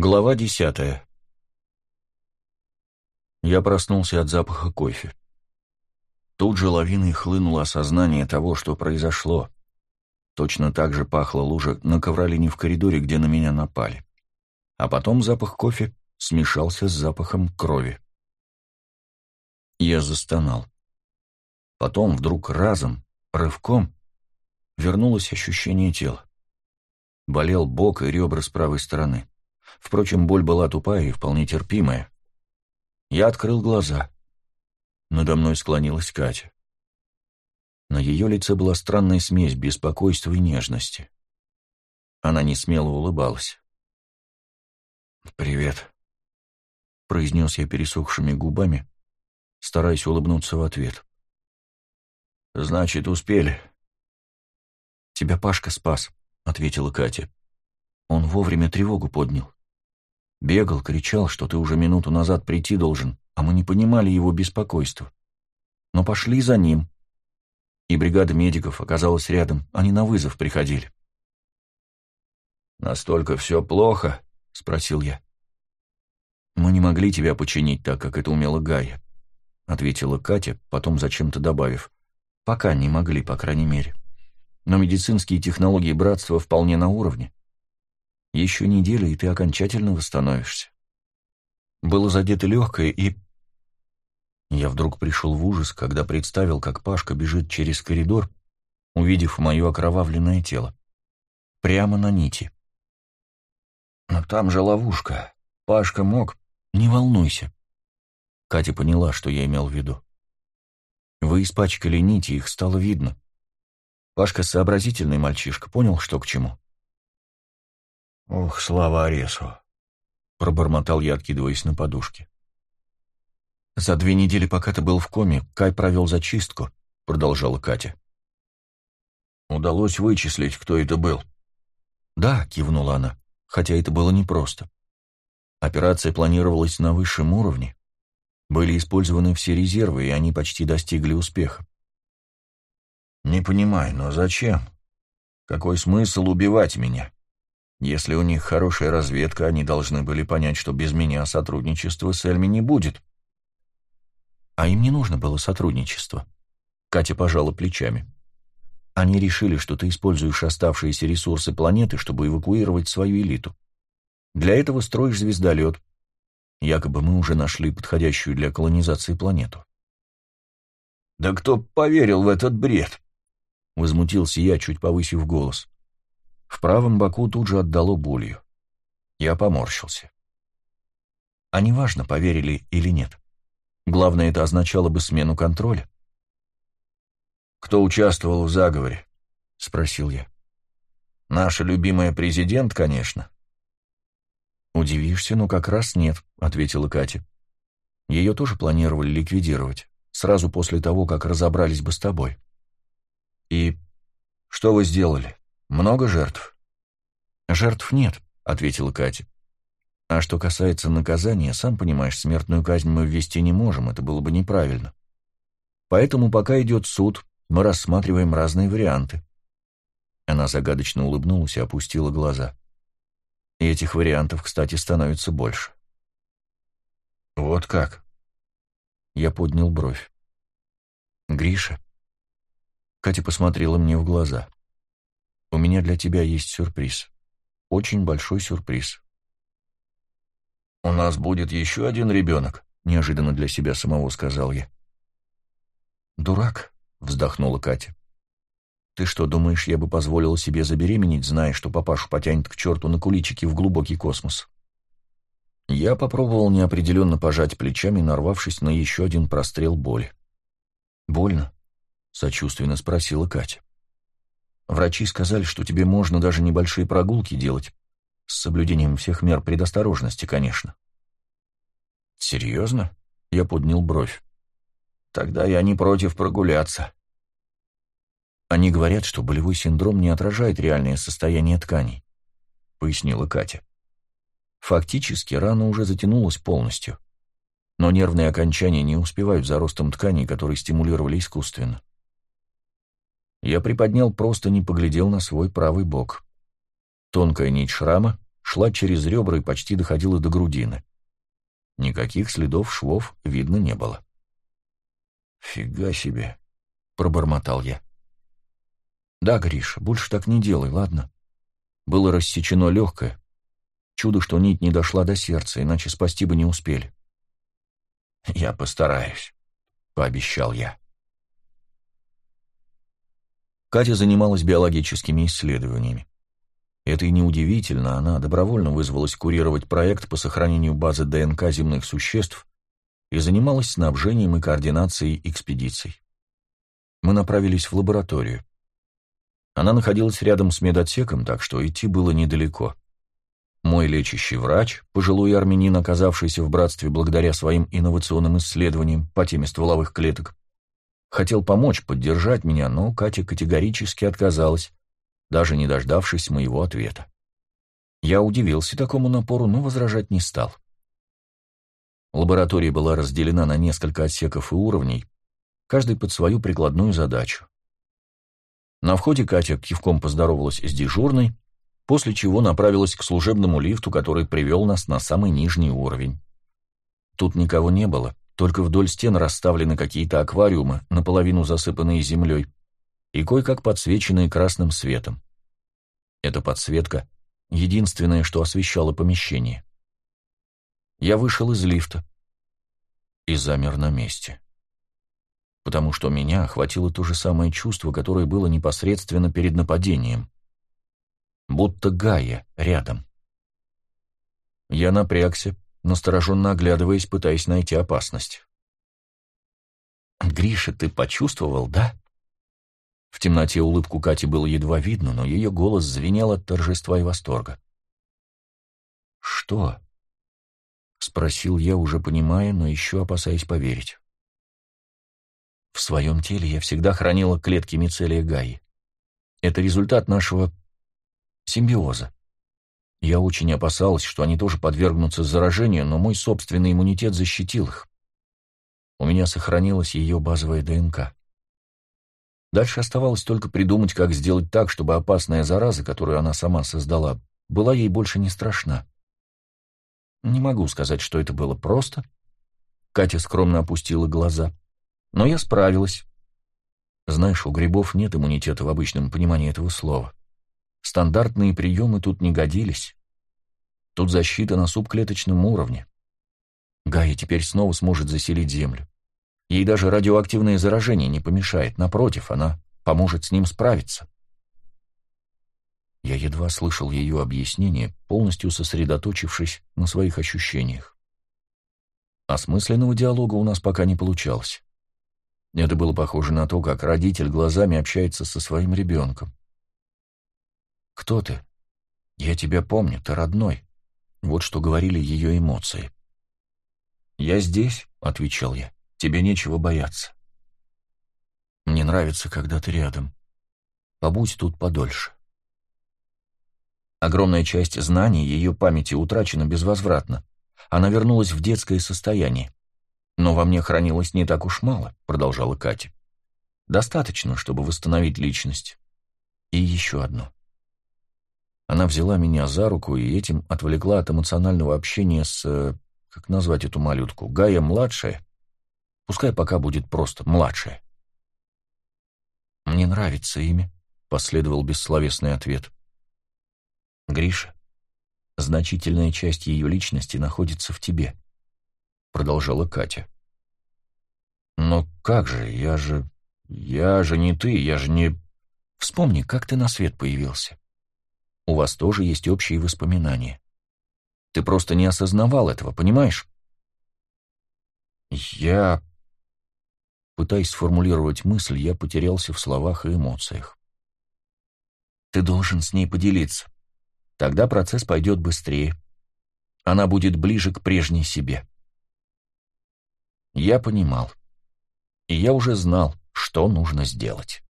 Глава десятая. Я проснулся от запаха кофе. Тут же лавиной хлынуло осознание того, что произошло. Точно так же пахла лужа на ковролине в коридоре, где на меня напали. А потом запах кофе смешался с запахом крови. Я застонал. Потом вдруг разом, рывком, вернулось ощущение тела. Болел бок и ребра с правой стороны. Впрочем, боль была тупая и вполне терпимая. Я открыл глаза. Надо мной склонилась Катя. На ее лице была странная смесь беспокойства и нежности. Она не смело улыбалась. «Привет», — произнес я пересохшими губами, стараясь улыбнуться в ответ. «Значит, успели». «Тебя Пашка спас», — ответила Катя. «Он вовремя тревогу поднял. Бегал, кричал, что ты уже минуту назад прийти должен, а мы не понимали его беспокойства. Но пошли за ним. И бригада медиков оказалась рядом, они на вызов приходили. «Настолько все плохо?» — спросил я. «Мы не могли тебя починить так, как это умела Гая», — ответила Катя, потом зачем-то добавив. «Пока не могли, по крайней мере. Но медицинские технологии братства вполне на уровне. Еще неделя, и ты окончательно восстановишься. Было задето легкое, и... Я вдруг пришел в ужас, когда представил, как Пашка бежит через коридор, увидев мое окровавленное тело. Прямо на нити. Но там же ловушка. Пашка мог... Не волнуйся. Катя поняла, что я имел в виду. Вы испачкали нити, их стало видно. Пашка сообразительный мальчишка, понял, что к чему. «Ох, слава Аресу!» — пробормотал я, откидываясь на подушке. «За две недели, пока ты был в коме, Кай провел зачистку», — продолжала Катя. «Удалось вычислить, кто это был». «Да», — кивнула она, — «хотя это было непросто. Операция планировалась на высшем уровне. Были использованы все резервы, и они почти достигли успеха». «Не понимаю, но зачем? Какой смысл убивать меня?» Если у них хорошая разведка, они должны были понять, что без меня сотрудничества с Эльми не будет. А им не нужно было сотрудничество. Катя пожала плечами. Они решили, что ты используешь оставшиеся ресурсы планеты, чтобы эвакуировать свою элиту. Для этого строишь звездолет. Якобы мы уже нашли подходящую для колонизации планету. «Да кто поверил в этот бред?» — возмутился я, чуть повысив голос. В правом боку тут же отдало болью. Я поморщился. А неважно, поверили или нет. Главное, это означало бы смену контроля. «Кто участвовал в заговоре?» — спросил я. «Наша любимая президент, конечно». «Удивишься, но как раз нет», — ответила Катя. «Ее тоже планировали ликвидировать, сразу после того, как разобрались бы с тобой». «И что вы сделали?» Много жертв? Жертв нет, ответила Катя. А что касается наказания, сам понимаешь, смертную казнь мы ввести не можем, это было бы неправильно. Поэтому пока идет суд, мы рассматриваем разные варианты. Она загадочно улыбнулась и опустила глаза. И этих вариантов, кстати, становится больше. Вот как? Я поднял бровь. Гриша. Катя посмотрела мне в глаза. У меня для тебя есть сюрприз. Очень большой сюрприз. «У нас будет еще один ребенок», — неожиданно для себя самого сказал я. «Дурак», — вздохнула Катя. «Ты что, думаешь, я бы позволила себе забеременеть, зная, что папашу потянет к черту на куличики в глубокий космос?» Я попробовал неопределенно пожать плечами, нарвавшись на еще один прострел боли. «Больно?» — сочувственно спросила Катя. Врачи сказали, что тебе можно даже небольшие прогулки делать, с соблюдением всех мер предосторожности, конечно. Серьезно? Я поднял бровь. Тогда я не против прогуляться. Они говорят, что болевой синдром не отражает реальное состояние тканей, пояснила Катя. Фактически рана уже затянулась полностью, но нервные окончания не успевают за ростом тканей, которые стимулировали искусственно. Я приподнял просто не поглядел на свой правый бок. Тонкая нить шрама, шла через ребра и почти доходила до грудины. Никаких следов швов видно не было. «Фига себе!» — пробормотал я. «Да, Гриша, больше так не делай, ладно?» Было рассечено легкое. Чудо, что нить не дошла до сердца, иначе спасти бы не успели. «Я постараюсь», — пообещал я. Катя занималась биологическими исследованиями. Это и неудивительно, она добровольно вызвалась курировать проект по сохранению базы ДНК земных существ и занималась снабжением и координацией экспедиций. Мы направились в лабораторию. Она находилась рядом с медотсеком, так что идти было недалеко. Мой лечащий врач, пожилой армянин, оказавшийся в братстве благодаря своим инновационным исследованиям по теме стволовых клеток, хотел помочь, поддержать меня, но Катя категорически отказалась, даже не дождавшись моего ответа. Я удивился такому напору, но возражать не стал. Лаборатория была разделена на несколько отсеков и уровней, каждый под свою прикладную задачу. На входе Катя кивком поздоровалась с дежурной, после чего направилась к служебному лифту, который привел нас на самый нижний уровень. Тут никого не было, только вдоль стен расставлены какие-то аквариумы, наполовину засыпанные землей, и кое-как подсвеченные красным светом. Эта подсветка — единственное, что освещало помещение. Я вышел из лифта и замер на месте. Потому что меня охватило то же самое чувство, которое было непосредственно перед нападением. Будто Гая рядом. Я напрягся, настороженно оглядываясь, пытаясь найти опасность. «Гриша, ты почувствовал, да?» В темноте улыбку Кати было едва видно, но ее голос звенел от торжества и восторга. «Что?» — спросил я, уже понимая, но еще опасаясь поверить. В своем теле я всегда хранила клетки мицелия Гаи. Это результат нашего симбиоза. Я очень опасалась, что они тоже подвергнутся заражению, но мой собственный иммунитет защитил их. У меня сохранилась ее базовая ДНК. Дальше оставалось только придумать, как сделать так, чтобы опасная зараза, которую она сама создала, была ей больше не страшна. Не могу сказать, что это было просто. Катя скромно опустила глаза. Но я справилась. Знаешь, у грибов нет иммунитета в обычном понимании этого слова. Стандартные приемы тут не годились. Тут защита на субклеточном уровне. Гая теперь снова сможет заселить Землю. Ей даже радиоактивное заражение не помешает, напротив, она поможет с ним справиться. Я едва слышал ее объяснение, полностью сосредоточившись на своих ощущениях. Осмысленного диалога у нас пока не получалось. Это было похоже на то, как родитель глазами общается со своим ребенком. «Кто ты? Я тебя помню, ты родной». Вот что говорили ее эмоции. «Я здесь», — отвечал я. Тебе нечего бояться. Мне нравится, когда ты рядом. Побудь тут подольше. Огромная часть знаний ее памяти утрачена безвозвратно. Она вернулась в детское состояние. Но во мне хранилось не так уж мало, продолжала Катя. Достаточно, чтобы восстановить личность. И еще одно. Она взяла меня за руку и этим отвлекла от эмоционального общения с... Э, как назвать эту малютку? Гая-младшая? Пускай пока будет просто младшая. «Мне нравится имя», — последовал бессловесный ответ. «Гриша, значительная часть ее личности находится в тебе», — продолжала Катя. «Но как же, я же... я же не ты, я же не...» «Вспомни, как ты на свет появился. У вас тоже есть общие воспоминания. Ты просто не осознавал этого, понимаешь?» «Я...» Пытаясь сформулировать мысль, я потерялся в словах и эмоциях. Ты должен с ней поделиться. Тогда процесс пойдет быстрее. Она будет ближе к прежней себе. Я понимал. И я уже знал, что нужно сделать.